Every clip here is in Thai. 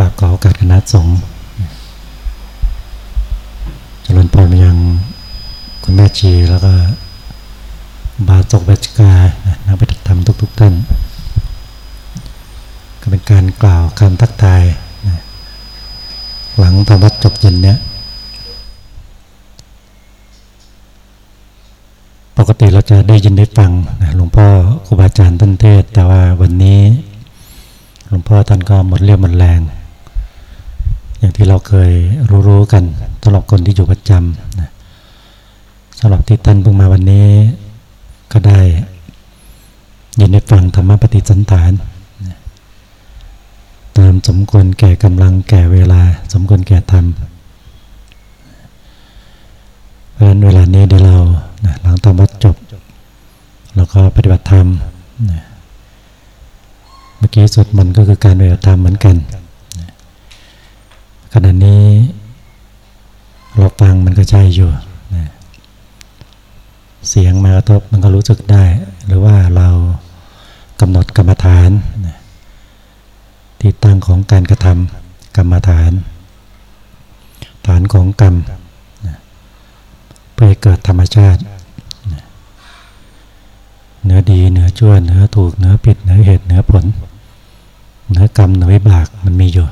กราบขอโอกาสคณะสงฆ์เจริญพรมายังคุณแม่ชีแล้วก็บาศกบัจกานักปฏิธรรมทุกๆทท่าน ก็เป็นการกล่าวคำทักทาย หลังธรรมวัดจบเย็นเนี้ยปกติเราจะได้ยินได้ฟังหลวงพ่อครูบาอาจารย์ท่านเทศ แต่ว่าวันนี้หลวงพ่อท่านก็หมดเรี่ยวหมดแรง อย่างที่เราเคยรู้ๆกันสำหรับคนที่อยู่ประจำนะสำหรับที่ท่านเพิ่งมาวันนี้ก็ได้ยินได้ฟังธรรมปฏิสันฐานตามสมควรแก่กำลังแก่เวลา สมควรแก่ธรรมเพราะฉะนั้นเวลานี้เดี๋ยวเราหลังตอนวัดจบเราก็ปฏิบัติธรรมเมื่อกี้สุดมันก็คือการปฏิบัติธรรมเหมือนกัน ขณะนี้ เราฟังมันก็ใช่อยู่เสียงมากระทบมันก็รู้สึกได้ หรือว่าเรากำหนดกรรมฐานที่ตั้งของการกระทำกรรมฐาน ฐานของกรรมเพื่อเกิดธรรมชาติเหนือดีเหนือชั่วเหนือถูกเหนือผิดเหนือเหตุเหนือผลเหนือกรรมเหนือวิบากมันมีอยู่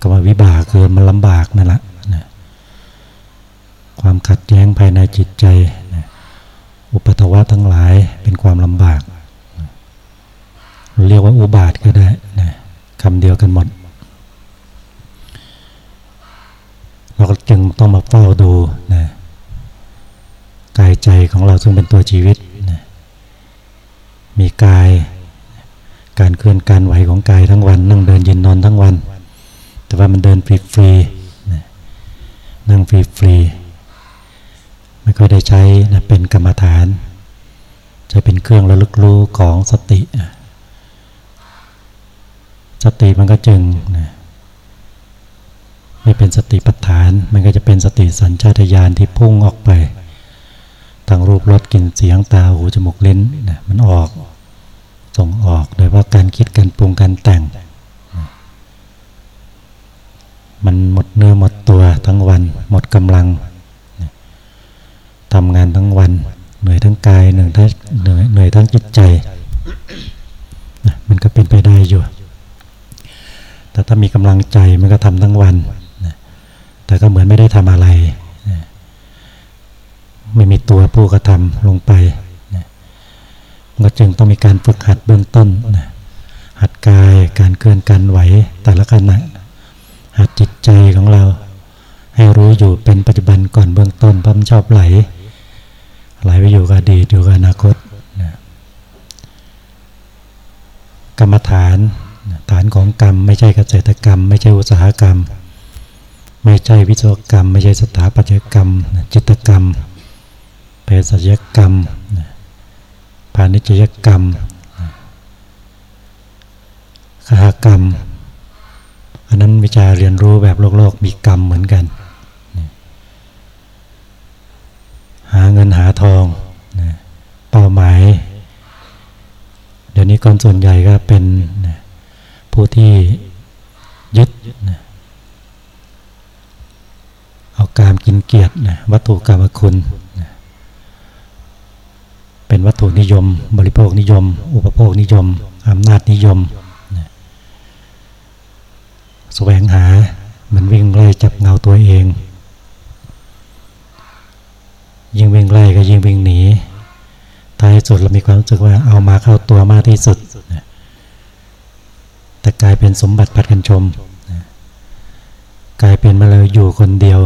กรรมวิบากคือมันลำบากนั่นแหละความขัดแย้งภายในจิตใจอุปทวะทั้งหลายเป็นความลำบากเรียกว่าอุบาทก็ได้นะคำเดียวกันหมด เราก็จึงต้องมาเฝ้าดูนะกายใจของเราซึ่งเป็นตัวชีวิตนะมีกายการเคลื่อนการไหวของกายทั้งวัน นั่งเดินยืนนอนทั้งวัน แต่ว่ามันเดินฟรีฟรีนั่งฟรีฟรีไม่ค่อยได้ใช้นะเป็นกรรมฐาน จะเป็นเครื่องระลึกรู้ของสติ สติมันก็จึงนะไม่เป็นสติปัฏฐาน มันก็จะเป็นสติสัญชาตญาณที่พุ่งออกไปทางรูปรสกลิ่นเสียงตาหูจมูกลิ้นนะมันออกส่งออกโดยว่าการคิดการปรุงการแต่ง มันหมดเนื้อหมดตัวทั้งวัน หมดกำลังทำงานทั้งวัน เหนื่อยทั้งกายเหนื่อยทั้งเหนื่อยเหนื่อยทั้งจิตใจ มันก็เป็นไปได้อยู่ แต่ถ้ามีกำลังใจมันก็ทำทั้งวัน แต่ก็เหมือนไม่ได้ทำอะไร ไม่มีตัวผู้กระทำลงไปก็จึงต้องมีการฝึกหัดเบื้องต้น หัดกายการเคลื่อนการไหวแต่ละขณะ หัดจิตใจของเรา ให้รู้อยู่เป็นปัจจุบันก่อนเบื้องต้นพราะมันชอบไหล ไหลไปอยู่กับอดีตอยู่กับอนาคตกรรมฐานฐานของกรรม ไม่ใช่เกษตรกรรม ไม่ใช่อุตสาหกรรม ไม่ใช่วิศวกรรม ไม่ใช่สถาปัตยกรรม จิตกรรมเภสัชกรรมพาณิชยกรรมคหกรรม อันนั้นวิชาเรียนรู้แบบโลกโลกมีกรรมเหมือนกัน หาเงินหาทองเป้าหมาย เดี๋ยวนี้คนส่วนใหญ่ก็เป็นผู้ที่ยึดเอากามกินเกียรติวัตถุกรรมคุณ เป็นวัตถุนิยม บริโภคนิยม อุปโภคนิยมอำนาจนิยมนะ แสวงหา มันวิ่งไล่จับเงาตัวเอง ยิ่งวิ่งไล่ก็ยิ่งวิ่งหนี ท้ายสุดเรามีความรู้สึกว่าเอามาเข้าตัวมากที่สุด แต่กลายเป็นสมบัติปัดกันชม กลายเป็นมาเลยอยู่คนเดียว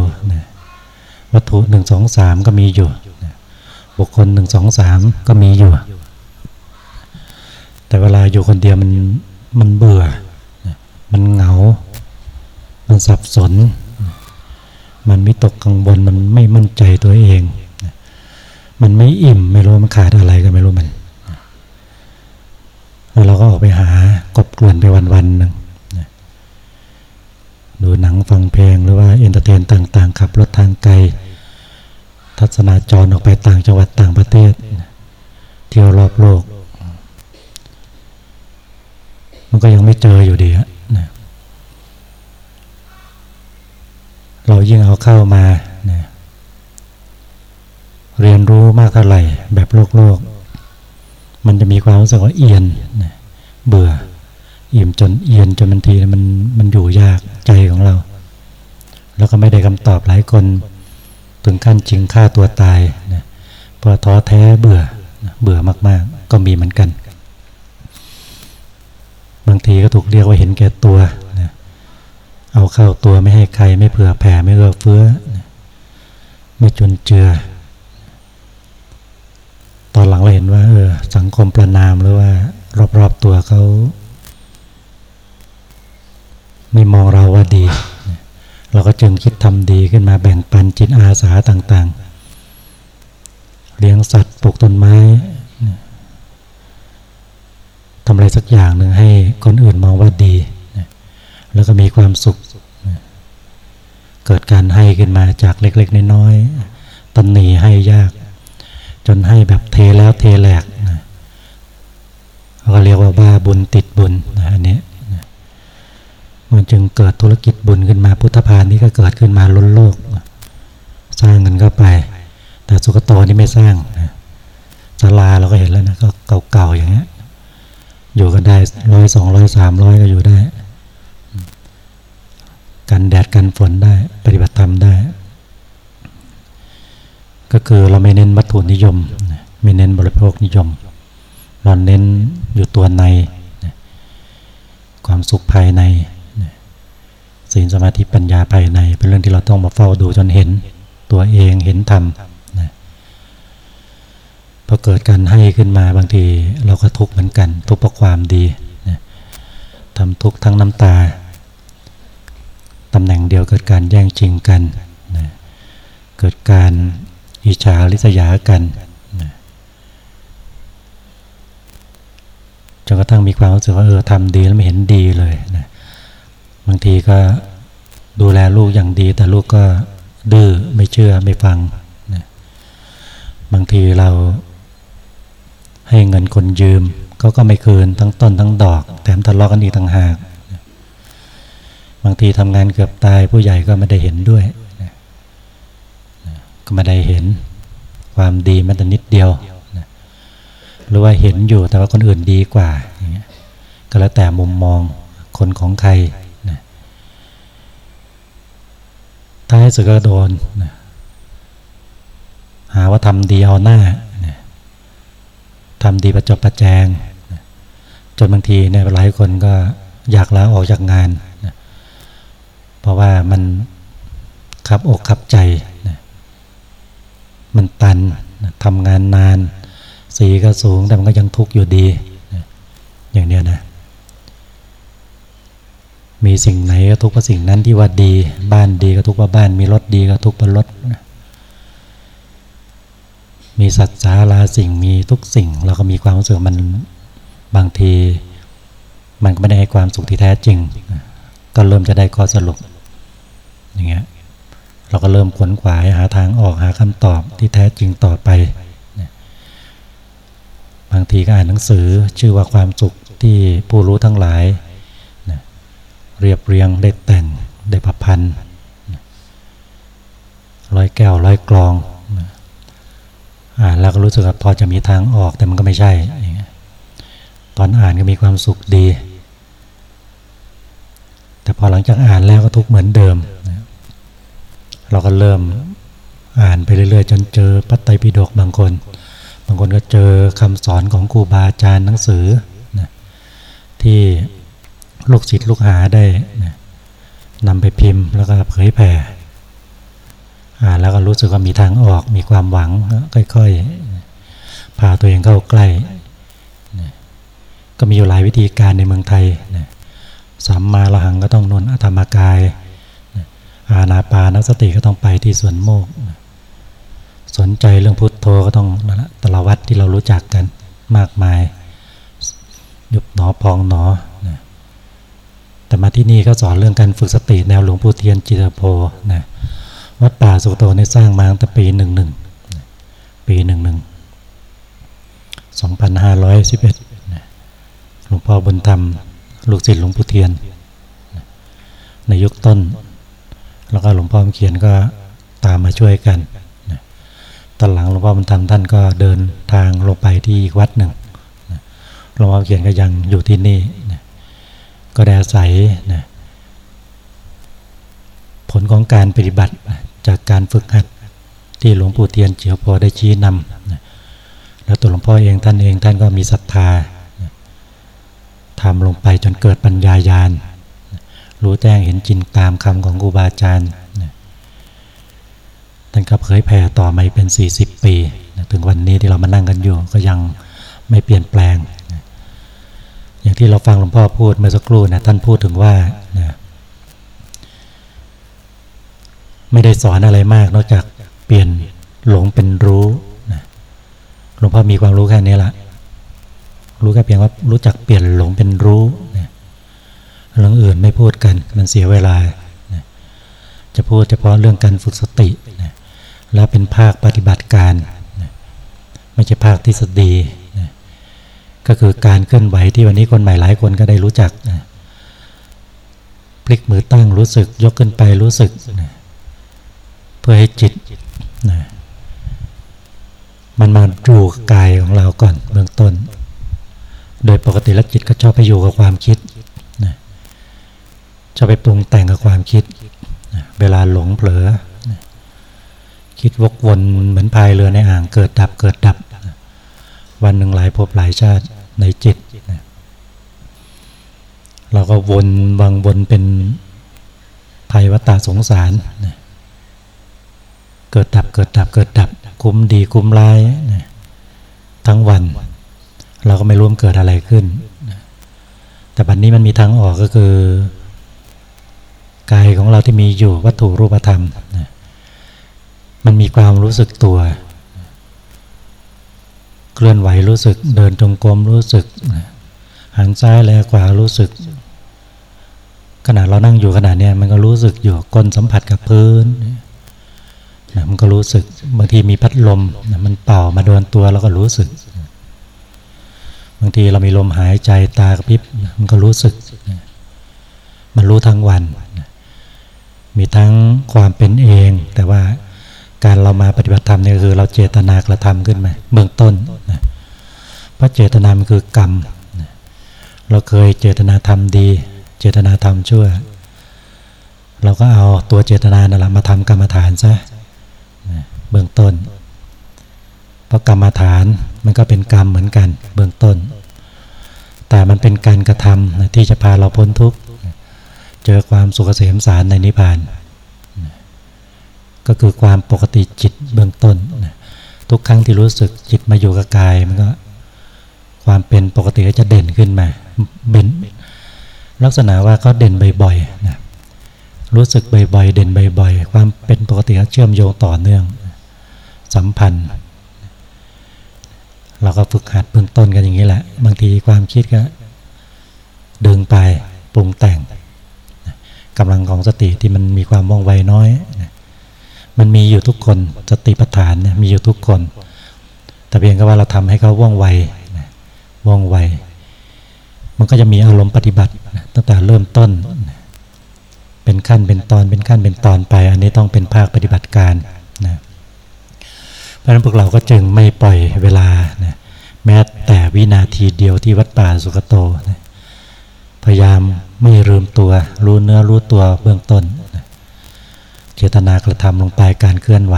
วัตถุหนึ่งสองสามก็มีอยู่ บุคคลหนึ่งสองสามก็มีอยู่ แต่เวลาอยู่คนเดียวมันมันเบื่อ มันเหงา มันสับสน มันวิตกกังวลมันไม่มั่นใจตัวเอง มันไม่อิ่มไม่รู้มันขาดอะไรก็ไม่รู้มันแล้วเราก็ออกไปหากลบเกลื่อนไปวันๆหนึ่งดูหนังฟังเพลงหรือว่า entertain ต่างๆขับรถทางไกล ทัศนาจรออกไปต่างจังหวัดต่างประเทศ เที่ยวรอบโลก มันก็ยังไม่เจออยู่ดีอะ เรายิ่งเอาเข้ามานะเรียนรู้มากเท่าไหร่แบบโลกโลก มันจะมีความรู้สึกว่าเอียนนะเบื่ออิ่มจนเอียนจนบางทีมันมันอยู่ยากใจของเรา แล้วก็ไม่ได้คำตอบหลายคนถึงขั้นจริงฆ่าตัวตายนะเพราะท้อแท้เบื่อเบื่อมาก ๆ ก็มีเหมือนกัน บางทีก็ถูกเรียกว่าเห็นแก่ตัว เอาเข้าตัวไม่ให้ใครไม่เผื่อแผ่ไม่เอื้อเฟื้อ ไม่จนเจือ ตอนหลังเราเห็นว่าเออสังคมประนามหรือว่า รอบๆตัวเขาไม่มองเราว่าดี เราก็จึงคิดทำดีขึ้นมาแบ่งปันจิตอาสาต่างๆ เลี้ยงสัตว์ปลูกต้นไม้ทำอะไรสักอย่างหนึ่งให้คนอื่นมองว่าดี แล้วก็มีความสุข เกิดการให้ขึ้นมาจากเล็ก ๆ น้อยๆตันหนีให้ยาก จนให้แบบเทแล้วเทแหลกเราก็เรียกว่าบ้าบุญติดบุญอันนี้มันจึงเกิดธุรกิจบุญขึ้นมาพุทธพานนี้ก็เกิดขึ้นมาล้นโลก สร้างเงินเข้าไป แต่สุกโตนี่ไม่สร้างศาลาเราก็เห็นแล้วนะก็เก่าๆอย่างเงี้ยอยู่กันได้ร้อยสองร้อยสามร้อยก็อยู่ได้ กันแดดกันฝนได้ ปฏิบัติธรรมได้ ก็คือเราไม่เน้นวัตถุนิยม ไม่เน้นบริโภคนิยม เราเน้นอยู่ตัวใน ความสุขภายในศีลสมาธิปัญญาภายใน เป็นเรื่องที่เราต้องมาเฝ้าดูจนเห็นตัวเองเห็นธรรมพอเกิดการให้ขึ้นมาบางทีเราก็ทุกข์เหมือนกัน ทุกข์เพราะความดีทำทุกข์ทั้งน้ำตา ตำแหน่งเดียวเกิดการแย่งชิงกันนะเกิดการอิจฉาริษยากันนะจนกระทั่งมีความรู้สึกว่าเออทำดีแล้วไม่เห็นดีเลยนะบางทีก็ดูแลลูกอย่างดี แต่ลูกก็ดื้อไม่เชื่อไม่ฟังนะบางทีเราให้เงินคนยืมเขาก็ไม่คืนทั้งต้นทั้งดอก แถมทะเลาะกันอีกต่างหาก บางทีทำงานเกือบตายผู้ใหญ่ก็ไม่ได้เห็นด้วย ก็ไม่ได้เห็นความดีแม้แต่นิดเดียวหรือว่าเห็นอยู่แต่ว่าคนอื่นดีกว่าอย่างเงี้ยก็แล้วแต่มุมมองคนของใครท้ายสุดก็โดนหาว่าทำดีเอาหน้าทำดีประจบประแจงจนบางทีเนี่ยหลายคนก็อยากลาออกจากงาน เพราะว่ามันขับอกขับใจมันตันทำงานนาน สีก็สูงแต่มันก็ยังทุกข์อยู่ดีอย่างเนี้ยนะมีสิ่งไหนก็ทุกข์เพราะสิ่งนั้นที่ว่าดี บ้านดีก็ทุกข์เพราะบ้านมีรถดีก็ทุกข์เพราะรถนะมีสัจจาราสิ่งมีทุกสิ่ง เราก็มีความรู้สึกมันบางที มันก็ไม่ได้ให้ความสุขที่แท้จริง ก็เริ่มจะได้ข้อสรุป อย่างเงี้ยเราก็เริ่มขวนขวายหาทางออกหาคำตอบที่แท้จริงต่อไป บางทีก็อ่านหนังสือชื่อว่าความสุขที่ผู้รู้ทั้งหลาย เรียบเรียงได้แต่งได้ประพันธ์ร้อยแก้วร้อยกลองอ่านแล้วก็รู้สึกว่าพอจะมีทางออกแต่มันก็ไม่ใช่ ตอนอ่านก็มีความสุขดี แต่พอหลังจากอ่านแล้วก็ทุกเหมือนเดิม เราก็เริ่มอ่านไปเรื่อยๆ จนเจอปัตไตรปิฎกบางคน บางคนก็เจอคำสอนของครูบาอาจารย์หนังสือนะที่ลูกศิษย์ลูกหาได้นะนำไปพิมพ์แล้วก็เผยแผ่อ่านแล้วก็รู้สึกว่ามีทางออกมีความหวังค่อยๆพาตัวเองเข้าใกล้ก็มีอยู่หลายวิธีการในเมืองไทยสัมมาละหังก็ต้องนนอธรรมกาย อาณาปานสติก็ต้องไปที่ส่วนโมก สนใจเรื่องพุทโธก็ต้องตละวัดที่เรารู้จักกันมากมาย ยุบหนอพองหนอ แต่มาที่นี่ก็สอนเรื่องการฝึกสติแนวหลวงปู่เทียนจิตโพนะวัดป่าสุโตในสร้างมาตั้งแต่ปีหนึ่งหนึ่งปีหนึ่งหนึ่งสองพันห้าร้อยสิบเอ็ดหลวงพ่อบุญธรรม ลูกศิษย์หลวงปู่เทียน ในยุคต้น แล้วก็หลวงพ่อเขียนก็ตามมาช่วยกันตอนหลังหลวงพ่อมันทำท่านก็เดินทางลงไปที่อีกวัดหนึ่งหลวงพ่อเขียนก็ยังอยู่ที่นี่ก็ได้อาศัยผลของการปฏิบัติจากการฝึกหัดที่หลวงปู่เทียนเจียวพอได้ชี้นำแล้วตัวหลวงพ่อเองท่านเองท่านก็มีศรัทธาทำลงไปจนเกิดปัญญายาณ รู้แจ้งเห็นจริงตามคำของครูบาอาจารย์ท่านก็เผยแผ่ต่อมาเป็น 40 ปี ถึงวันนี้ที่เรามานั่งกันอยู่ ก็ยังไม่เปลี่ยนแปลง อย่างที่เราฟังหลวงพ่อพูดเมื่อสักครู่นะท่านพูดถึงว่านะไม่ได้สอนอะไรมากนอกจากเปลี่ยนหลงเป็นรู้นะหลวงพ่อมีความรู้แค่นี้ละรู้แค่เพียงว่ารู้จักเปลี่ยนหลงเป็นรู้ เรื่องอื่นไม่พูดกันมันเสียเวลา จะพูดเฉพาะเรื่องการฝึกสติแล้วเป็นภาคปฏิบัติการ ไม่ใช่ภาคทฤษฎีก็คือการเคลื่อนไหวที่วันนี้คนใหม่หลายคนก็ได้รู้จักพลิกมือตั้งรู้สึกยกขึ้นไปรู้สึก เพื่อให้จิตมันมาดูกายของเราก่อนเบื้องต้น โดยปกติแล้วจิตก็ชอบไปอยู่กับความคิด ชอบไปปรุงแต่งกับความคิด เวลาหลงเผลอ คิดวกวนเหมือนพายเรือในอ่างเกิดดับเกิดดับ วันหนึ่งหลายภพหลายชาติในจิต เราก็วนบางวนเป็นภัยวัฏสงสาร เกิดดับเกิดดับเกิดดับ คุ้มดีคุ้มร้ายทั้งวัน เราก็ไม่รู้มเกิดอะไรขึ้น แต่บัดนนี้มันมีทางออกก็คือ กายของเราที่มีอยู่วัตถุรูปธรรมนะมันมีความรู้สึกตัว เคลื่อนไหวรู้สึก เดินจงกรมรู้สึก หันซ้ายแลขวารู้สึก ขณะเรานั่งอยู่ขณะนี้มันก็รู้สึกอยู่ก้นสัมผัสกับพื้นนะมันก็รู้สึกบางทีมีพัดลมนะมันเป่ามาโดนตัวเราก็รู้สึก บางทีเรามีลมหายใจตากระพริบนะมันก็รู้สึก มันรู้ทั้งวันนะ มีทั้งความเป็นเอง แต่ว่าการเรามาปฏิบัติธรรมนี่คือ เราเจตนากระทำขึ้นมาเบื้องต้นนะเพราะเจตนามันคือกรรมนะเราเคยเจตนาทำดี เจตนาทำชั่ว เราก็เอาตัวเจตนานั่นแหละมาทำกรรมฐานซะเบื้องต้น เพราะกรรมฐานมันก็เป็นกรรมเหมือนกัน เบื้องต้น แต่มันเป็นการกระทำนะที่จะพาเราพ้นทุกข์ เจอความสุขเกษมสารในนิพพาน ก็คือความปกติจิตเบื้องต้น ทุกครั้งที่รู้สึกจิตมาอยู่กับกายมันก็ความเป็นปกติก็จะเด่นขึ้นมาเบนลักษณะว่าเขาเด่นบ่อยๆนะรู้สึกบ่อยๆ เด่นบ่อยๆ ความเป็นปกติเชื่อมโยงต่อเนื่อง สัมพันธ์ เราก็ฝึกหัดเบื้องต้นกันอย่างนี้แหละ บางทีความคิดก็ ดึงไปปรุงแต่ง กำลังของสติที่มันมีความว่องไวน้อยมันมีอยู่ทุกคนสติปัฏฐานเนี่ยมีอยู่ทุกคน แต่เพียงแค่ว่าเราทำให้เขาว่องไวว่องไว มันก็จะมีอารมณ์ปฏิบัติตั้งแต่เริ่มต้นเป็นขั้นเป็นตอนเป็นขั้นเป็นตอนไป อันนี้ต้องเป็นภาคปฏิบัติการนะเพราะฉะนั้นพวกเราก็จึงไม่ปล่อยเวลานะแม้แต่วินาทีเดียวที่วัดป่าสุกโตนะพยายาม ไม่ลืมตัว รู้เนื้อรู้ตัวเบื้องต้นเจตนากระทำลงไปการเคลื่อนไหว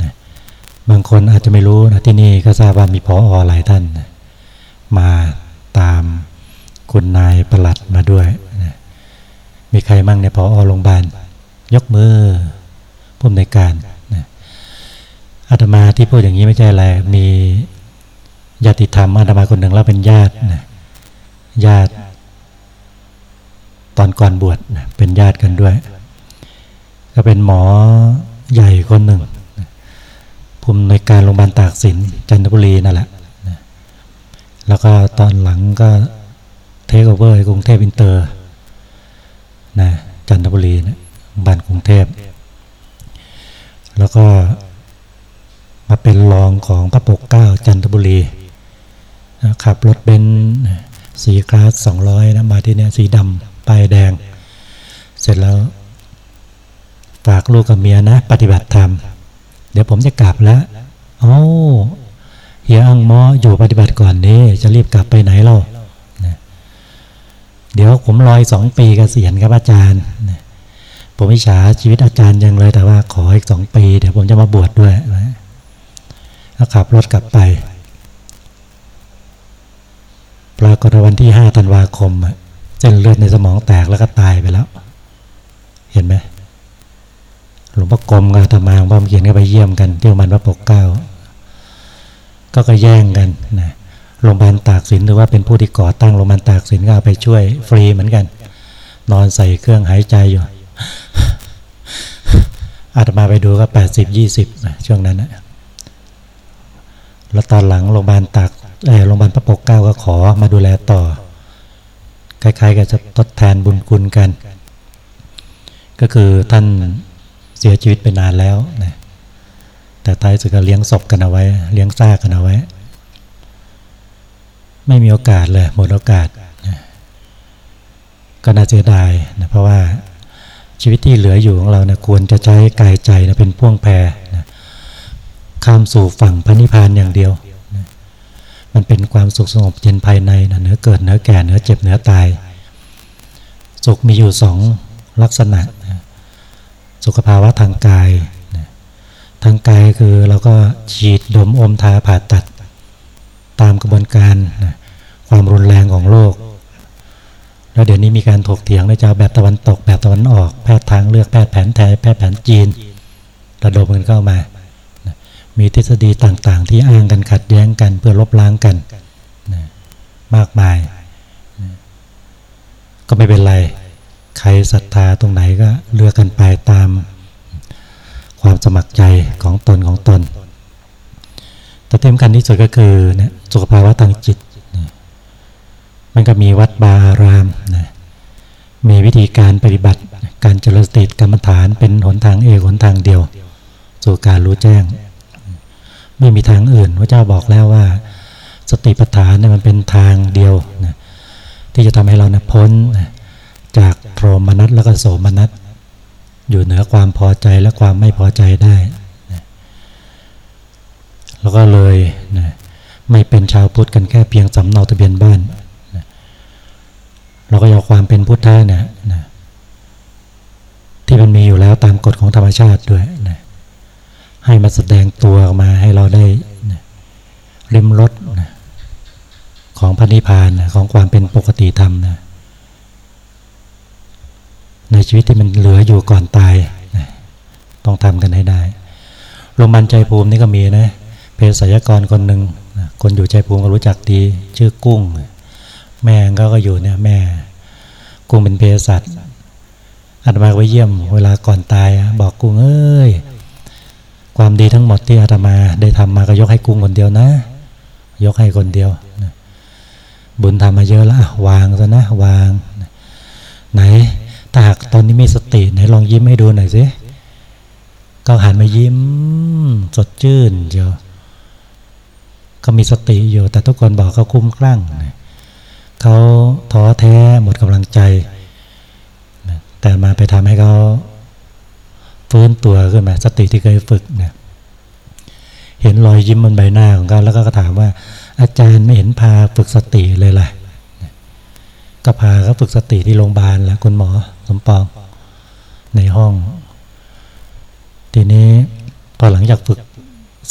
นะบางคนอาจจะไม่รู้นะที่นี่ก็ทราบว่ามีพออหลายท่านนะมาตามคุณนายประหลัดมาด้วยมีใครมั่งในพออโรงพยาบาล ยกมือผู้อำนวยการนะอาตมาที่พูดอย่างนี้ไม่ใช่อะไร มีญาติธรรมอาตมาคนหนึ่งแล้วเป็นญาตินะญาติ ตอนก่อนบวชเป็นญาติกันด้วย ก็เป็นหมอใหญ่คนหนึ่งภูมิในการโรงพยาบาลตากสินจันทบุรีนั่นแหละแล้วก็ตอนหลังก็เทคโอเวอร์กรุงเทพอินเตอร์นะจันทบุรีนะบ้านกรุงเทพ แล้วก็มาเป็นรองของพระปกเกล้าจันทบุรีขับรถเบนซ์ C-Class สองร้อยนะมาที่นี่สีดำ ป้ายแดง เสร็จแล้ว ฝากลูกกับเมียนะ ปฏิบัติธรรม เดี๋ยวผมจะกลับแล้วโอ้เฮียอังมออยู่ปฏิบัติก่อนนี้จะรีบกลับไปไหนเล่าเดี๋ยวผมรอยสองปีกเกษียณครับอาจารย์ ผมวิชาชีวิตอาจารย์ยังเลยแต่ว่าขออีกสองปี เดี๋ยวผมจะมาบวชดด้วยแล้วขับรถกลับไป ปรากฏวันที่ห้าธันวาคม เส้นเลือดในสมองแตกแล้วก็ตายไปแล้ว เห็นไหมหลวงพ่อกรมกับธรรมาหลวงพ่อเขียนก็ไปเยี่ยมกันที่โรงพยาบาลพระปกเก้าก็ก็แย่งกันนะโรงพยาบาลตากสินหรือว่าเป็นผู้ที่ก่อตั้งโรงพยาบาลตากสินก็ไปช่วยฟรีเหมือนกัน นอนใส่เครื่องหายใจอยู่อาตมาไปดูก็แปดสิบยี่สิบช่วงนั้นนะแล้วตอนหลังโรงพยาบาลตากโรงพยาบาลพระปกเก้าก็ขอมาดูแลต่อ คล้ายๆกับจะทดแทนบุญคุณกัน ก็คือท่านเสียชีวิตไปนานแล้วนะแต่ท้ายสุดก็เลี้ยงศพกันเอาไว้ เลี้ยงซากกันเอาไว้ ไม่มีโอกาสเลยหมดโอกาสนะก็น่าเสียดายนะเพราะว่าชีวิตที่เหลืออยู่ของเรานะควรจะใช้กายใจนะเป็นพ่วงแพรนะข้ามสู่ฝั่งพระนิพพานอย่างเดียว มันเป็นความสุขสงบเย็นภายในนะเนื้อเกิดเนื้อแก่เนื้อเจ็บเนื้อตาย สุขมีอยู่สองลักษณะ สุขภาวะทางกาย ทางกายคือเราก็ฉีดดมอมทาผ่าตัด ตามกระบวนการนะความรุนแรงของโรคแล้วเดี๋ยวนี้มีการถกเถียงนะจะแบบตะวันตกแบบตะวันออก แพทย์ทางเลือกแพทย์แผนไทยแพทย์แผนจีน ระดมกันเข้ามา มีทฤษฎีต่างๆ ที่อ้างกันขัดแย้งกันเพื่อลบล้างกันมากมายก็ไม่เป็นไร ใครศรัทธาตรงไหนก็เลือกกันไปตามความสมัครใจของตนของตน แต่เต็มกันที่สุดก็คือนี่ยสุขภาวะทางจิตมันก็มีวัดบาอารามนะมีวิธีการปฏิบัติการเจริญสติกรรมฐานเป็นหนทางเอกหนทางเดียว สู่การรู้แจ้ง ไม่มีทางอื่นพระเจ้าบอกแล้วว่า สติปัฏฐานเนี่ยมันเป็นทางเดียวนะที่จะทำให้เรานะพ้นนะจากโทมนัสแล้วก็โสมนัสอยู่เหนือความพอใจและความไม่พอใจได้นะแล้วก็เลยนะไม่เป็นชาวพุทธกันแค่เพียงสำเนาทะเบียนบ้านเราก็ยอาความเป็นพุทธะเนี่ยนะที่มันมีอยู่แล้วตามกฎของธรรมชาติด้วยนะ ให้มาแสดงตัวออกมาให้เราได้ริมรถของพระนิพพานของความเป็นปกติธรรมนะในชีวิตที่มันเหลืออยู่ก่อนตายนะต้องทำกันให้ได้โรงพยาบาลใจภูมินี่ก็มีนะเภสัชกรคนหนึ่งนะคนอยู่ใจภูมิก็รู้จักดีชื่อกุ้ง แม่ก็ก็อยู่เนี่ยแม่ กุ้งเป็นเภสัชอาตมาไปเยี่ยม เวลาก่อนตายบอกกุ้งเอ้ย ความดีทั้งหมดที่อาตมาได้ทำมาก็ยกให้กุ้งคนเดียวนะ ยกให้คนเดียวบุญทำมาเยอะแล้ววางซะนะวาง ไหนถ้าหากตอนนี้มีสติไหนลองยิ้มให้ดูหน่อยสิก็หันมายิ้มสดชื่นเดียวก็มีสติอยู่ แต่ทุกคนบอกเขาคุ้มคลั่งเขาท้อแท้หมดกำลังใจ แต่มาไปทำให้เขา ฟื้นตัวขึ้นมาสติที่เคยฝึกเนี่ยเห็นรอยยิ้มบนใบหน้าของเขาแล้วก็ถามว่า อาจารย์ไม่เห็นพาฝึกสติเลยล่ะก็พาเขาฝึกสติที่โรงพยาบาลแล้วคุณหมอสมปองในห้อง ทีนี้พอหลังจากฝึก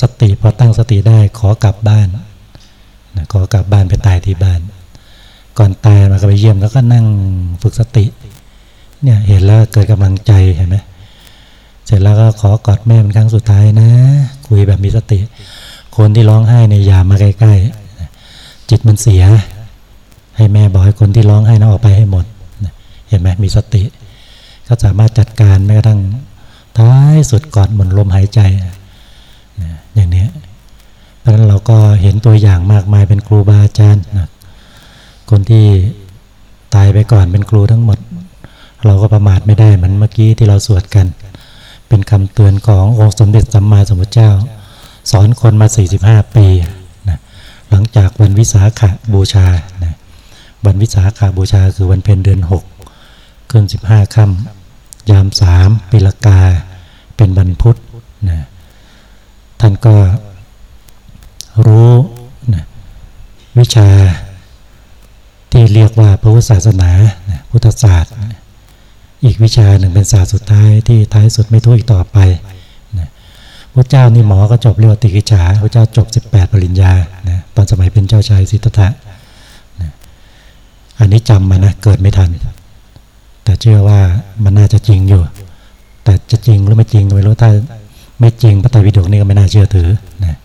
สติพอตั้งสติได้ขอกลับบ้านขอกลับบ้านไปตายที่บ้าน ก่อนตายมาก็ไปเยี่ยมแล้วก็นั่งฝึกสติ เนี่ยเห็นแล้วเกิดกำลังใจเห็นไหม เสร็จแล้วก็ขอกอดแม่เป็นครั้งสุดท้ายนะ คุยแบบมีสติ คนที่ร้องไห้ในยามาใกล้ๆจิตมันเสีย ให้แม่บอกให้คนที่ร้องไห้นั้นออกไปให้หมดเห็นไหมมีสติก็สามารถจัดการแม้กระทั่งท้ายสุดกอดหมุนลมหายใจอย่างนี้เพราะฉะนั้นเราก็เห็นตัวอย่างมากมายเป็นครูบาอาจารย์นะคนที่ตายไปก่อนเป็นครูทั้งหมด เราก็ประมาทไม่ได้เหมือนเมื่อกี้ที่เราสวดกัน เป็นคำเตือนขององค์สมเด็จสัมมาสัมพุทธเจ้า สอนคนมา 45 ปีนะหลังจากวันวิสาขบูชานะวันวิสาขาบูชาคือวันเพ็ญเดือน 6 ขึ้น 15ค่ำยามสามปีละกา เป็นบรรพุธนะท่านก็รู้นะวิชาที่เรียกว่าพระพุทธศาสนานะพุทธศาสตร์นะ อีกวิชาหนึ่งเป็นศาสตร์สุดท้ายที่ท้ายสุดไม่ทุกอีกต่อไปนะพระเจ้านี่หมอก็จบเรียกว่าติกิจฉาพระเจ้าจบ 18 ปริญญานะตอนสมัยเป็นเจ้าชายสิทธัตถะนะอันนี้จำมานะเกิดไม่ทัน แต่เชื่อว่ามันน่าจะจริงอยู่ แต่จะจริงหรือไม่จริงไม่รู้ถ้าไม่จริงพระไตรปิฎกนี่ก็ไม่น่าเชื่อถือนะ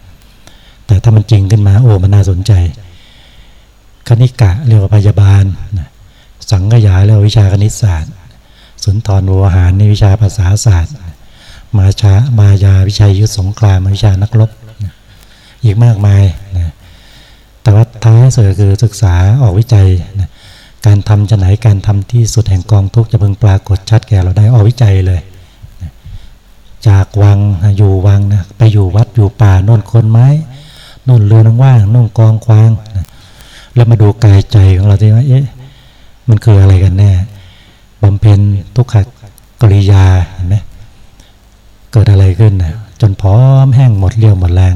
แต่ถ้ามันจริงขึ้นมาโอ้มันน่าสนใจ คณิกะเรียกว่าพยาบาลนะสังขยาเรียกว่าวิชาคณิตศาสตร์ สุนทรวหารในวิชาภาษาศาสตร์ มาชามายาวิชายุทธสงครามวิชานักรบอีกมากมายนะแต่ว่าท้ายสุดคือศึกษาออกวิจัยนะการทำจะไหนการทำที่สุดแห่งกองทุกจะพึงปรากฏชัดแก่เราได้ออกวิจัยเลยนะจากวังอยู่วังนะไปอยู่วัดอยู่ป่าโน่นคนไม้โน่นเรือนังว่างโน่นกองควางนะแล้วมาดูกายใจของเราที่ว่าเอ๊ะมันคืออะไรกันแน่ บำเพ็ญทุกขกริยาเห็นไหมเกิดอะไรขึ้นนะจนพร้อมแห้งหมดเรี่ยวหมดแรง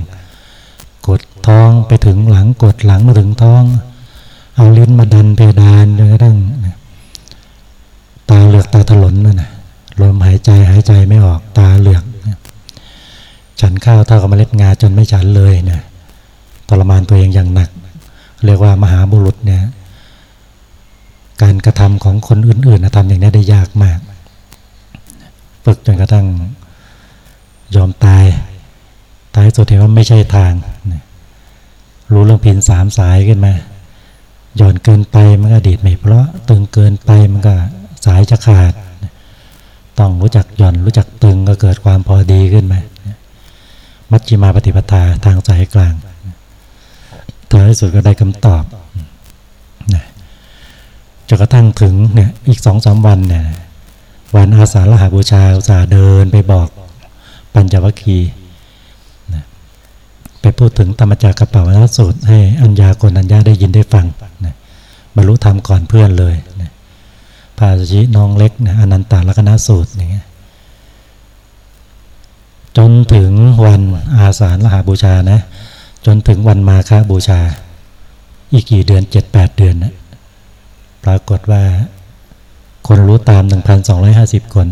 กดท้องไปถึงหลังกดหลังมาถึงท้อง เอาลิ้นมาดันเพดานจนกระทั่งตาเหลือกตาถลนนั่นนะลมหายใจหายใจไม่ออกตาเหลือก ฉันข้าวเท่ากับเมล็ดงาจนไม่ฉันเลยนะทรมานตัวเองอย่างหนัก เรียกว่ามหาบุรุษเนี่ย การกระทำของคนอื่นๆนะทำอย่างนี้ได้ยากมาก ฝึกจนกระทั่งยอมตายท้ายสุดเห็นว่าไม่ใช่ทาง รู้เรื่องพินสามสายขึ้นมาหย่อนเกินไปมันก็ดีดไม่เพราะ ตึงเกินไปมันก็สายจะขาด ต้องรู้จักหย่อนรู้จักตึงก็เกิดความพอดีขึ้นมา มัชฌิมาปฏิปทาทางสายกลางท้ายสุดก็ได้คำตอบ จนกระทั่งถึงเนี่ยอีกสองสามวันเนี่ยวันอาสาฬหาบูชาอุตสาห์เดินไปบอกปัญจวัคคีย์ไปพูดถึงธรรมจักรกระเป๋าวัสูตรให้อัญญาโกนัญญาได้ยินได้ฟังนะบรรลุธรรมก่อนเพื่อนเลยนะพาชิน้องเล็กนะอนันตาลกนาสูตรอย่างเงี้ยจนถึงวันอาสาฬหาบูชานะ จนถึงวันมาฆบูชา อีกกี่เดือนเจ็ดแปดเดือนนะ ปรากฏว่าคนรู้ตาม 1,250 คน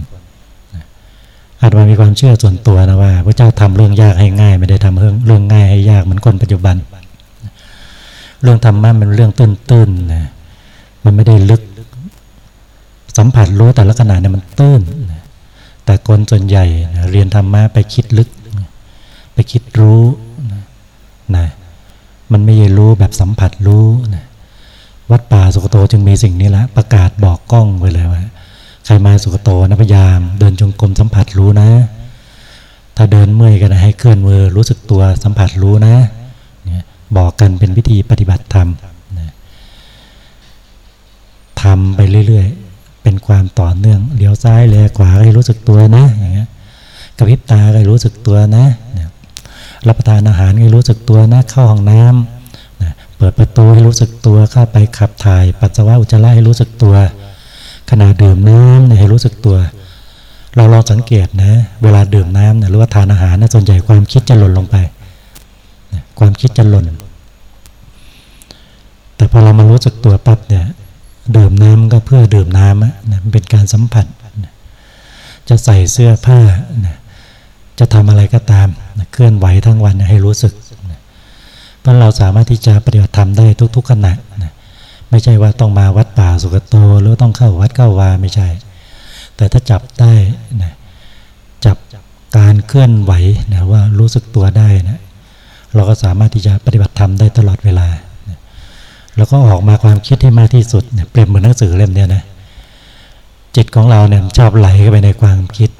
อาจว่ามีความเชื่อส่วนตัวนะว่าพระเจ้าทำเรื่องยากให้ง่าย ไม่ได้ทำเรื่องเรื่องง่ายให้ยากเหมือนคนปัจจุบัน เรื่องธรรมะมันเรื่องตื้นๆนะมันไม่ได้ลึก สัมผัสรู้แต่ละขณะเนี่ยมันตื้น แต่คนส่วนใหญ่เรียนธรรมะไปคิดลึก ไปคิดรู้นะมันไม่ใช่รู้แบบสัมผัสรู้นะ วัดป่าสุกโตจึงมีสิ่งนี้แหละประกาศบอกกล้องไปเลยว่าใครมาสุกโตนะพยายาม เดินจงกรมสัมผัสรู้นะ ถ้าเดินเมื่อยกันให้เคลื่อนมือรู้สึกตัวสัมผัสรู้นะบอกกันเป็นวิธีปฏิบัติธรรมทำไปเรื่อยๆ เป็นความต่อเนื่องเลี้ยวซ้ายเลี้ยวขวาให้รู้สึกตัวนะอย่างเงี้ยกระพริบตาให้รู้สึกตัวนะรับประทานอาหารให้รู้สึกตัวนะเข้าห้องน้ำ เปิดประตูให้รู้สึกตัวเข้าไปขับถ่าย ปัสสาวะอุจจาระให้รู้สึกตัว ขณะดื่มน้ำให้รู้สึกตัว เราลองสังเกตนะเวลาดื่มน้ำหรือว่าทานอาหารนะส่วนใหญ่ความคิดจะหล่นลงไปความคิดจะหล่น แต่พอเรามารู้สึกตัวปั๊บเนี่ยดื่มน้ำก็เพื่อดื่มน้ำนะมันเป็นการสัมผัส จะใส่เสื้อผ้าจะทำอะไรก็ตามเคลื่อนไหวทั้งวันให้รู้สึก พราะเราสามารถที่จะปฏิบัติธรรมได้ทุก ๆขณะนะไม่ใช่ว่าต้องมาวัดป่าสุกโตหรือต้องเข้าวัดเข้าวาไม่ใช่ แต่ถ้าจับได้นะจับการเคลื่อนไหวนะว่ารู้สึกตัวได้นะเราก็สามารถที่จะปฏิบัติธรรมได้ตลอดเวลา แล้วก็ออกมาความคิดที่มากที่สุดเนี่ยเปรียบเหมือนหนังสือเล่มเนี้ยนะจิตของเราเนี่ยชอบไหลเข้าไปในความคิด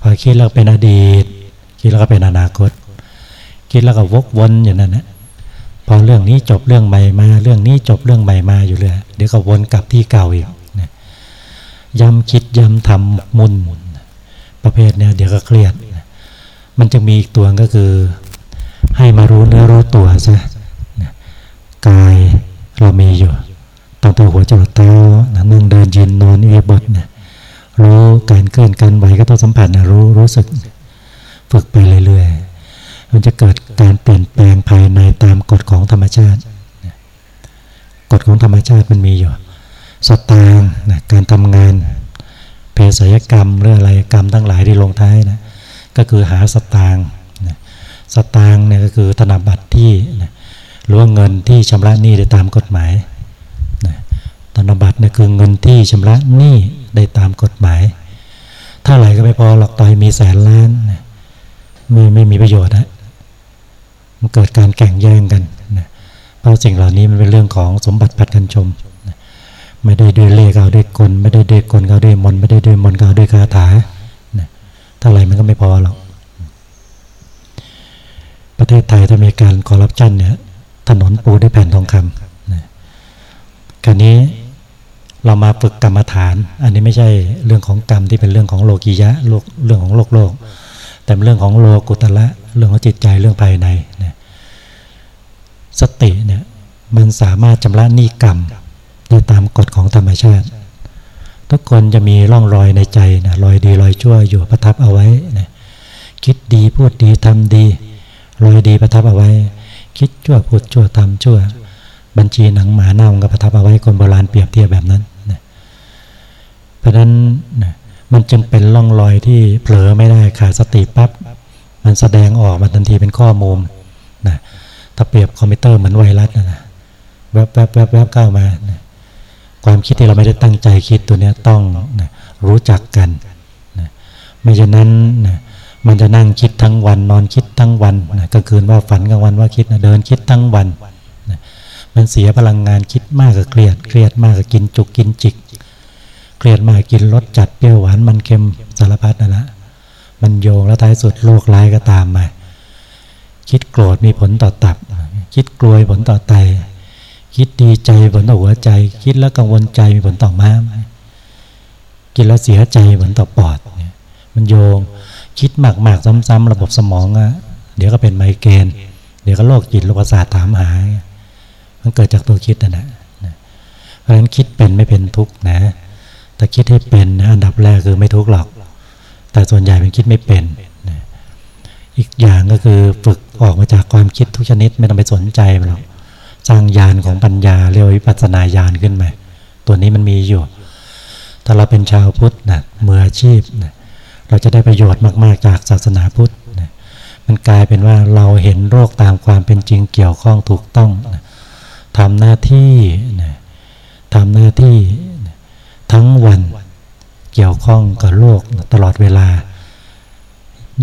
พอคิดแล้วเป็นอดีต คิดแล้วก็เป็นอนาคต คิดแล้วก็วกวนอย่างนั้นนะ พอเรื่องนี้จบเรื่องใหม่มา เรื่องนี้จบเรื่องใหม่มาอยู่เลยเดี๋ยวก็วนกลับที่เก่าอีกนะย้ำคิดย้ำทำมุนประเภทเนี้ยเดี๋ยวก็เครียด มันจะมีอีกตัวก็คือ ให้มารู้เนื้อรู้ตัวซะกายเรามีอยู่ตั้งแต่หัวจรดเท้านั่งเดินยืนนอนเอบทนะรู้การเคลื่อนการไหวก็ต้องสัมผัสนะรู้รู้สึก ฝึกไปเรื่อยๆ มันจะเกิดการเปลี่ยนแปลงภายในตามกฎของธรรมชาติ กฎของธรรมชาติมันมีอยู่ สตางนะการทำงานเภสัชกรรมหรืออะไรกรรมทั้งหลายที่ลงท้ายนะ ก็คือหาสตางนะสตางเนี่ยก็คือธนบัตรที่นะหรือว่าเงินที่ชำระหนี้ได้ตามกฎหมายนะธนบัตรเนี่ยคือเงินที่ชำระหนี้ได้ตามกฎหมาย ถ้าไหลก็ไม่พอหรอกต่อยมีแสนล้านนะไม่ไม่มีประโยชน์นะ มันเกิดการแข่งแย่งกันนะเพราะสิ่งเหล่านี้มันเป็นเรื่องของสมบัติผัดกันชมนะไม่ได้ด้วยเล่เอาด้วยกล ไม่ได้ด้วยกลเอาด้วยมนไม่ได้ด้วยมนเอาด้วยคาถานะถ้าไหลมันก็ไม่พอหรอกประเทศไทยถ้ามีการคอร์รัปชันเนี่ยถนนปูด้วยแผ่นทองคำนะคราวนี้เรามาฝึกกรรมฐาน อันนี้ไม่ใช่เรื่องของกรรมที่เป็นเรื่องของโลกียะโลกเรื่องของโลกโลก แต่เรื่องของโลกุตละ เรื่องของจิตใจเรื่องภายในนะสติเนี่ยมันสามารถชำระหนี้กรรมได้ตามกฎของธรรมชาติ ทุกคนจะมีร่องรอยในใจนะรอยดีรอยชั่วอยู่ประทับเอาไว้นะคิดดีพูดดีทำดีรอยดีประทับเอาไว้ คิดชั่วพูดชั่วทำชั่ว บัญชีหนังหมาเน่าก็ประทับเอาไว้คนโบราณเปรียบเทียบแบบนั้นนะเพราะฉะนั้นนะมันจึงเป็นร่องรอยที่เผลอไม่ได้ขาดสติปับ๊บ มันแสดงออกมาทันทีเป็นข้อมูลนะถ้าเปรียบคอมพิวเตอร์เหมือนไวรัสนะแวบแวบแวบแวบเข้ามานะความคิดที่เราไม่ได้ตั้งใจคิดตัวนี้ต้องนะรู้จักกันนะไม่ฉะนั้นนะมันจะนั่งคิดทั้งวัน นอนคิดทั้งวันนะก็คืนว่าฝันกลางวันว่าคิดนะเดินคิดทั้งวันนะมันเสียพลังงานคิดมากกับเครียด เครียดมากกับกินจุกกินจิก เครียดมากกินรสจัดเปรี้ยวหวานมันเค็มสารพัดนั่นแหละ มันโยงแล้วท้ายสุดโรคร้ายก็ตามมา คิดโกรธมีผลต่อตับ คิดกลัวผลต่อไต คิดดีใจผลต่อหัวใจ คิดแล้วกังวลใจมีผลต่อม้ามกินแล้วเสียใจผลต่อปอด มันโยง คิดหมากๆซ้ำๆระบบสมองอะเดี๋ยวก็เป็นไมเกรนเดี๋ยวก็โรคจิตโรคประสาทถามหา มันเกิดจากตัวคิดนะนะเพราะฉะนั้นคิดเป็นไม่เป็นทุกข์นะ แต่คิดให้เป็นนะอันดับแรกคือไม่ทุกข์หรอก แต่ส่วนใหญ่เป็นคิดไม่เป็นนะอีกอย่างก็คือฝึกออกมาจากความคิดทุกชนิดไม่ต้องไปสนใจมันหรอกสร้างญาณของปัญญาเรียกวิปัสสนาญาณขึ้นมาตัวนี้มันมีอยู่ ถ้าเราเป็นชาวพุทธนะมืออาชีพนะเราจะได้ประโยชน์มากๆจากศาสนาพุทธนะมันกลายเป็นว่าเราเห็นโรคตามความเป็นจริงเกี่ยวข้องถูกต้องนะทำหน้าที่นะทำหน้าที่ เกี่ยวข้องกับโลกตลอดเวลา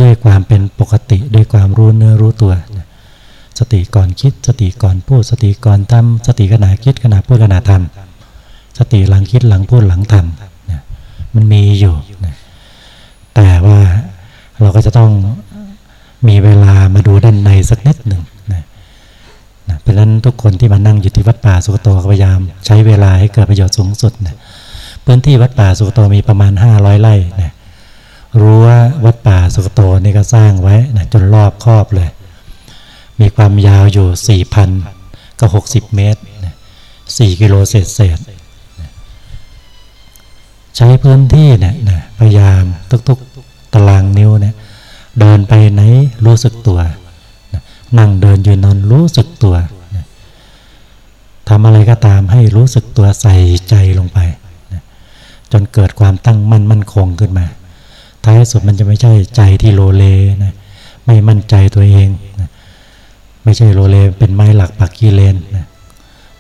ด้วยความเป็นปกติด้วยความรู้เนื้อรู้ตัว สติก่อนคิด สติก่อนพูด สติก่อนทำสติขณะคิดขณะพูดขณะทำสติหลังคิดหลังพูดหลังทำมันมีอยู่ แต่ว่าเราก็จะต้องมีเวลามาดูด้านในสักนิดหนึ่งนะนะเพราะฉะนั้นทุกคนที่มานั่งอยู่ที่วัดป่าสุกโตพยายาม ใช้เวลาให้เกิดประโยชน์สูงสุดนะ พื้นที่วัดป่าสุกโตมีประมาณ 500ไร่นะรู้ว่าวัดป่าสุกโตนี่ก็สร้างไว้นะจนรอบครอบเลย มีความยาวอยู่ 4,000ก็ 60 เมตรนะ4กิโลเศษเศษใช้พื้นที่เนี่ยนะพยายามทุกๆตารางนิ้วเนี่ยเดินไปไหนรู้สึกตัวนะนั่งเดินยืนนอนรู้สึกตัวทำอะไรก็ตามให้รู้สึกตัวใส่ใจลงไป จนเกิดความตั้งมั่นมั่นคงขึ้นมา ท้ายสุดมันจะไม่ใช่ใจที่โลเลนะไม่มั่นใจตัวเองนะไม่ใช่โลเลเป็นไม้หลักปักกีเลนนะ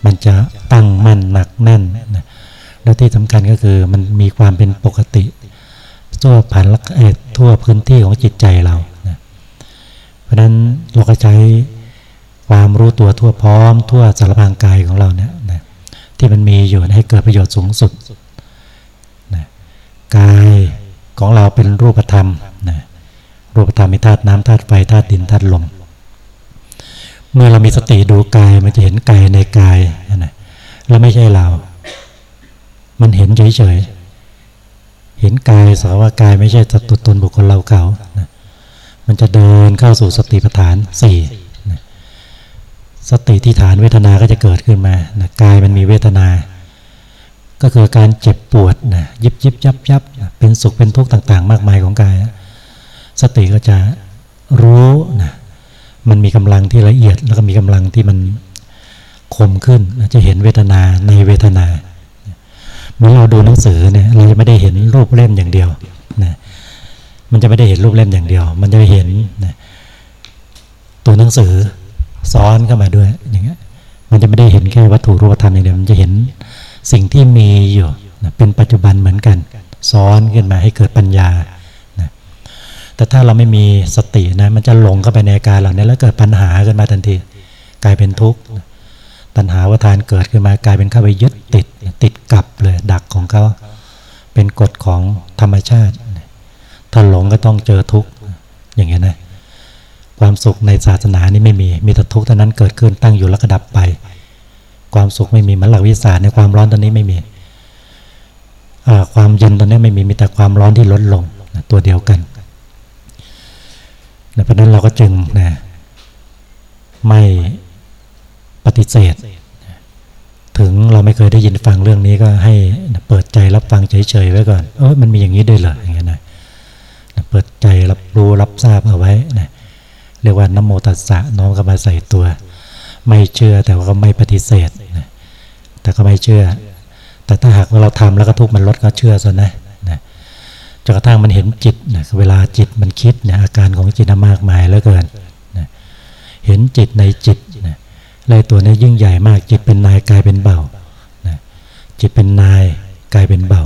มันจะตั้งมั่นหนักแน่นนะแล้วที่สำคัญก็คือมันมีความเป็นปกติทั่วผ่านเอทั่วพื้นที่ของจิตใจเรานะเพราะฉะนั้นเราก็ใช้ความรู้ตัวทั่วพร้อมทั่วสารพางกายของเราเนี่ยนะที่มันมีอยู่ให้เกิดประโยชน์สูงสุด กายของเราเป็นรูปธรรมนะรูปธรรมมีธาตุน้ำธาตุไฟธาตุดินธาตุลม เมื่อเรามีสติดูกายมันจะเห็นกายในกายนะแล้วไม่ใช่เรา มันเห็นเฉยๆ เห็นกายสาวากายไม่ใช่ตัวตนบุคคลเราเขานะมันจะเดินเข้าสู่สติปัฏฐานสี่นะสติที่ฐานเวทนาก็จะเกิดขึ้นมานะกายมันมีเวทนา ก็คือการเจ็บปวดนะยิบยิบยับยับเป็นสุขเป็นทุกข์ต่าง ๆ มากมายของกาย สติก็จะรู้นะมันมีกำลังที่ละเอียด แล้วก็มีกำลังที่มันคมขึ้นจะเห็นเวทนาในเวทนาเมื่อเราดูหนังสือเนี่ยเราจะไม่ได้เห็นรูปเล่มอย่างเดียวนะมันจะไม่ได้เห็นรูปเล่มอย่างเดียว มันจะเห็นนะตัวหนังสือซ้อนเข้ามาด้วยอย่างเงี้ยมันจะไม่ได้เห็นแค่วัตถุรูปธรรมอย่างเดียวมันจะเห็น สิ่งที่มีอยู่นะเป็นปัจจุบันเหมือนกัน ซ้อนขึ้นมาให้เกิดปัญญานะแต่ถ้าเราไม่มีสตินะมันจะหลงเข้าไปในอาการเหล่านี้แล้วเกิดปัญหาขึ้นมาทันทีกลายเป็นทุกข์ตัณหาวทานเกิดขึ้นมากลายเป็นเข้าไปยึดติดติดกับเลยดักของเขาเป็นกฎของธรรมชาติถ้าหลงก็ต้องเจอทุกข์อย่างเงี้ยนะความสุขในศาสนานี่ไม่มี มีแต่ทุกข์เท่านั้นเกิดขึ้นตั้งอยู่แล้วก็ดับไป ความสุขไม่มีมันหลักวิสาในความร้อนตอนนี้ไม่มีความเย็นตอนนี้ไม่มีมีแต่ความร้อนที่ลดลงนะตัวเดียวกันเพราะนั้นเราก็จึงนะไม่ปฏิเสธ ถึงเราไม่เคยได้ยินฟังเรื่องนี้ก็ให้เปิดใจรับฟังเฉยๆไว้ก่อนเออมันมีอย่างนี้ด้วยเหรออย่างเงี้ยนะเปิดใจรับรู้รับทราบเอาไว้นะเรียกว่านโมตัสสะน้อมเข้ามาใส่ตัว ไม่เชื่อแต่ว่าก็ไม่ปฏิเสธนะแต่ก็ไม่เชื่อ แต่ถ้าหากว่าเราทำแล้วก็ทุกมันลดก็เชื่อซะนะนะจนกระทั่งมันเห็นจิตนะเวลาจิตมันคิดเนี่ยอาการของจิตมากมายเหลือเกินนะเห็นจิตในจิตนะเลยตัวนี้ยิ่งใหญ่มาก จิตเป็นนายกายเป็นเบานะจิตเป็นนายกายเป็นเบา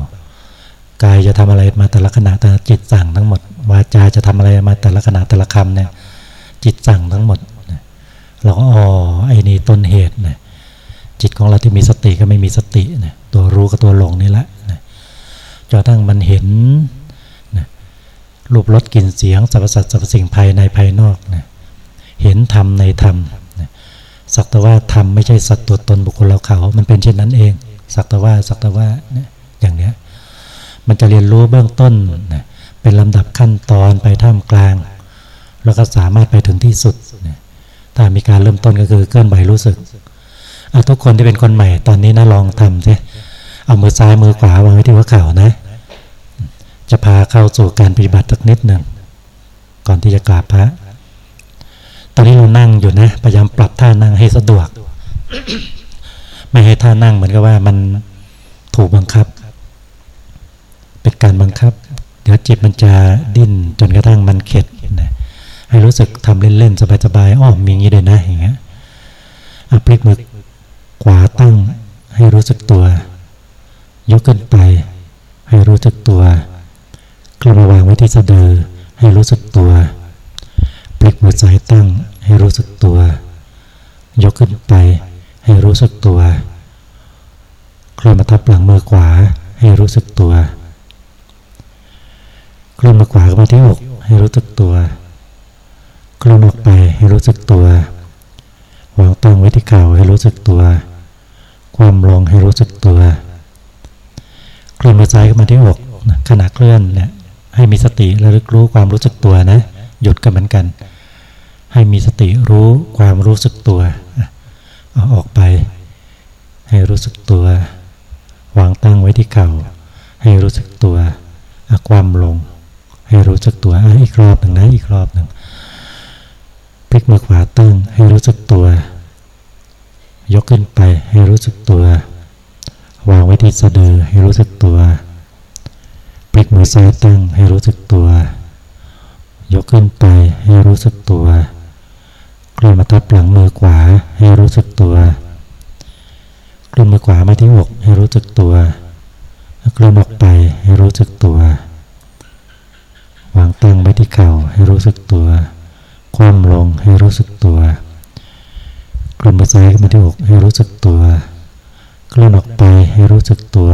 กายจะทำอะไรมาแต่ละขณะแต่จิตสั่งทั้งหมดวาจาจะทำอะไรมาแต่ละขณะแต่ละคำเนี่ยจิตสั่งทั้งหมด เราก็อ๋อไอ้นี่ต้นเหตุนะจิตของเราที่มีสติก็ไม่มีสตินะตัวรู้กับตัวหลงนี่แหละนะจนทั้งมันเห็นนะรูปรสกลิ่นเสียงสรรพสัตว์สรรพสิ่งภายในภายนอกนะเห็นธรรมในธรรมนะสักแต่ว่าธรรมไม่ใช่สัตว์ตัวตนบุคคลเราเขา มันเป็นเช่นนั้นเอง สักแต่ว่าสักแต่ว่าเนี่ยอย่างเนี้ยมันจะเรียนรู้เบื้องต้นนะเป็นลำดับขั้นตอนไปท่ามกลาง แล้วก็สามารถไปถึงที่สุด ถ้ามีการเริ่มต้นก็คือเคลื่อนไหวรู้สึกเอาทุกคนที่เป็นคนใหม่ตอนนี้นะลองทำสิเอามือซ้ายมือขวาวางไว้ที่หัวเข่านะ จะพาเข้าสู่การปฏิบัติสักนิดหนึ่งก่อนที่จะกราบพระ ตอนนี้เรานั่งอยู่นะพยายามปรับท่านั่งให้สะดวก ไม่ให้ท่านั่งเหมือนกับว่ามันถูกบังคับ เป็นการบังคับ เดี๋ยวจิตมันจะดิ้นจนกระทั่งมันเข็ด ให้รู้สึกทำเล่นๆ สบายๆอ้อมมีอย่างนี้เลยนะอย่างเงี้ยอพลิกมือขวาตั้งให้รู้สึกตัว ยกขึ้นไป ให้รู้สึกตัวกลับมาวางไว้ที่สะดือให้รู้สึกตัวพลิกมือซ้ายตั้งให้รู้สึกตัว ยกขึ้นไป ให้รู้สึกตัวเคลื่อนมาทับหลังมือขวา ให้รู้สึกตัวเคลื่อนมาขวาเข้ามาที่อกให้รู้สึกตัว เคลื่อนออกไปให้รู้สึกตัววางตั้งไว้ที่เข่าให้รู้สึกตัว ความลงให้รู้สึกตัว เคลื่อนมาซ้ายเข้ามาที่อกขณะเคลื่อนเนี่ยให้มีสติระลึกรู้ความรู้สึกตัวนะ หยุดกันเหมือนกัน ให้มีสติรู้ความรู้สึกตัวเอาออกไป ให้รู้สึกตัว วางตั้งไว้ที่เข่า ให้รู้สึกตัวความลง ให้รู้สึกตัวอีกรอบหนึ่งนะอีกรอบหนึ่ง พลิกมือขวาตั้งให้รู้สึกตัว ยกขึ้นไปให้รู้สึกตัว วางไว้ที่สะดือให้รู้สึกตัวพลิกมือซ้ายตั้งให้รู้สึกตัว ยกขึ้นไปให้รู้สึกตัวเคลื่อนมาทับหลังมือขวาให้รู้สึกตัวเคลื่อนมือขวามาที่อกให้รู้สึกตัวเคลื่อนออกไปให้รู้สึกตัว วางตั้งไว้ที่เข่าให้รู้สึกตัว คว่ำลงให้รู้สึกตัวกลุ่มมือซ้ายมาที่อกให้รู้สึกตัวเคลื่อนออกไปให้รู้สึกตัว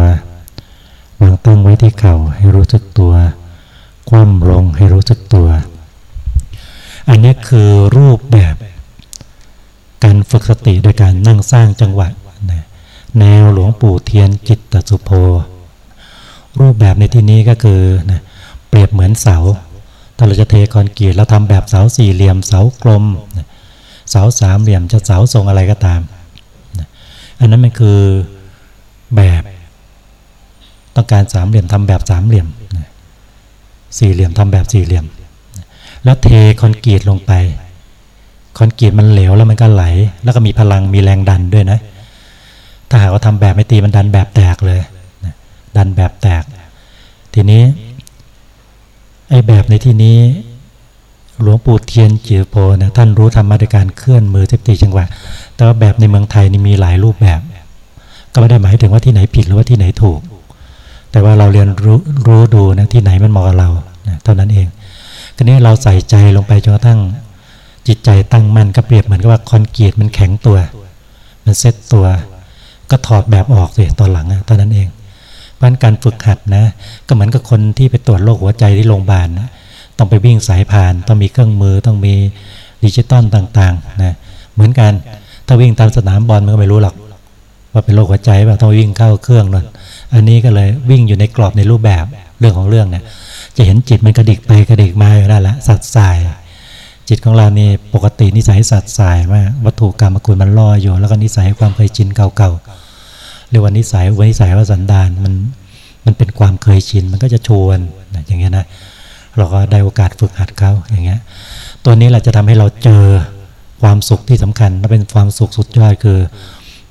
วางตั้งไว้ที่เข่าให้รู้สึกตัว คว่ำลงให้รู้สึกตัว อันนี้คือรูปแบบการฝึกสติโดยการนั่งสร้างจังหวะแนวหลวงปู่เทียนจิตตสุโภรูปแบบในที่นี้ก็คือนะเปรียบเหมือนเสา ถ้าเราจะเทคอนกรีตเราทำแบบเสาสี่เหลี่ยมเสากลม เสาสามเหลี่ยมจะเสาทรงอะไรก็ตาม อันนั้นมันคือแบบต้องการสามเหลี่ยมทำแบบสามเหลี่ยมสี่เหลี่ยมทำแบบสี่เหลี่ยม แล้วเทคอนกรีตลงไปคอนกรีตมันเหลวแล้วมันก็ไหล แล้วก็มีพลังมีแรงดันด้วยนะ ถ้าหากว่าทำแบบไม่ตีมันดันแบบแตกเลยดันแบบแตก ทีนี้ ไอ้แบบในที่นี้หลวงปู่เทียนจือโพนะท่านรู้ธรรมะในการเคลื่อนมือเทปตีจังหวะ แต่ว่าแบบในเมืองไทยนี่มีหลายรูปแบบ ก็ไม่ได้หมายถึงว่าที่ไหนผิดหรือว่าที่ไหนถูก แต่ว่าเราเรียนรู้รู้ดูนะที่ไหนมันเหมาะกับเรานะเท่านั้นเองทีนี้เราใส่ใจลงไปจนกระทั่งจิตใจตั้งมั่นก็เปรียบเหมือนกับว่าคอนกรีตมันแข็งตัว มันเซ็ตตัว ก็ถอดแบบออกสิตอนหลังอะเท่านั้นเอง พราะการฝึกหัดนะ ก็เหมือนกับคนที่ไปตรวจโรคหัวใจที่โรงพยาบาลนะต้องไปวิ่งสายพาน ต้องมีเครื่องมือต้องมีดิจิตอลต่างๆนะเหมือนกันถ้าวิ่งตามสนามบอลมันก็ไม่รู้หรอก ว่าเป็นโรคหัวใจแบบต้องวิ่งเข้าเครื่องนั่นอันนี้ก็เลยวิ่งอยู่ในกรอบในรูปแบบเรื่องของเรื่องเนี่ยจะเห็นจิตมันกระดิกไปกระดิกมาอยู่นั่นแหละสัตว์สายจิตของเรานี่ปกตินิสัยสัตว์สายมากวัตถุกรรมคุณมันล่ออยู่ แล้วก็นิสัยความเคยชินเก่าๆ เรียกว่านิสัยวันนิสัยว่าสันดานมันมันเป็นความเคยชินมันก็จะชวนอย่างเงี้ยนะเราก็ได้โอกาสฝึกหัดเขาอย่างเงี้ยตัวนี้แหละจะทำให้เราเจอความสุขที่สำคัญและเป็นความสุขสุดยอดคือ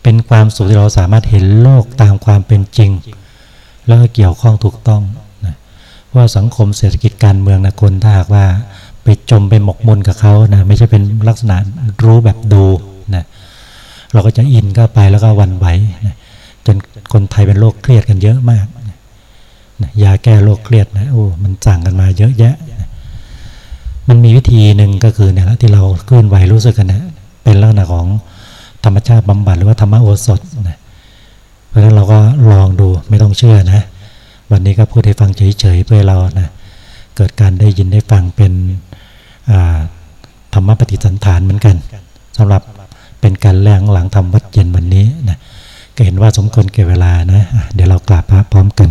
เป็นความสุขที่เราสามารถเห็นโลกตามความเป็นจริง แล้วก็เกี่ยวข้องถูกต้องนะว่าสังคมเศรษฐกิจการเมืองนะคนถ้าหากว่าไปจมไปหมกมุ่นกับเขานะไม่ใช่เป็นลักษณะรู้แบบดูนะเราก็จะอินเข้าไปแล้วก็วันไหวนะ นคนไทยเป็นโรคเครียดกันเยอะมากนะยาแก้โรคเครียดนะโอ้มันสั่งกันมาเยอะแยะนะมันมีวิธีหนึ่งก็คือเนี่ยที่เราเคลื่อนไหวรู้สึกกันนะเป็นลักษณะของธรรมชาติบำบัดหรือว่าธรรมโอสถนะเพราะฉะนั้นเราก็ลองดูไม่ต้องเชื่อนะ วันนี้ก็พูดให้ฟังเฉยๆเพื่อเรานะเกิดการได้ยินได้ฟังเป็นธรรมปฏิสันฐานเหมือนกันสำหรับเป็นการแรงหลังทำวัดเย็นวันนี้นะ เห็นว่าสมควรเก็บเวลานะ เดี๋ยวเรากลับพระพร้อมกัน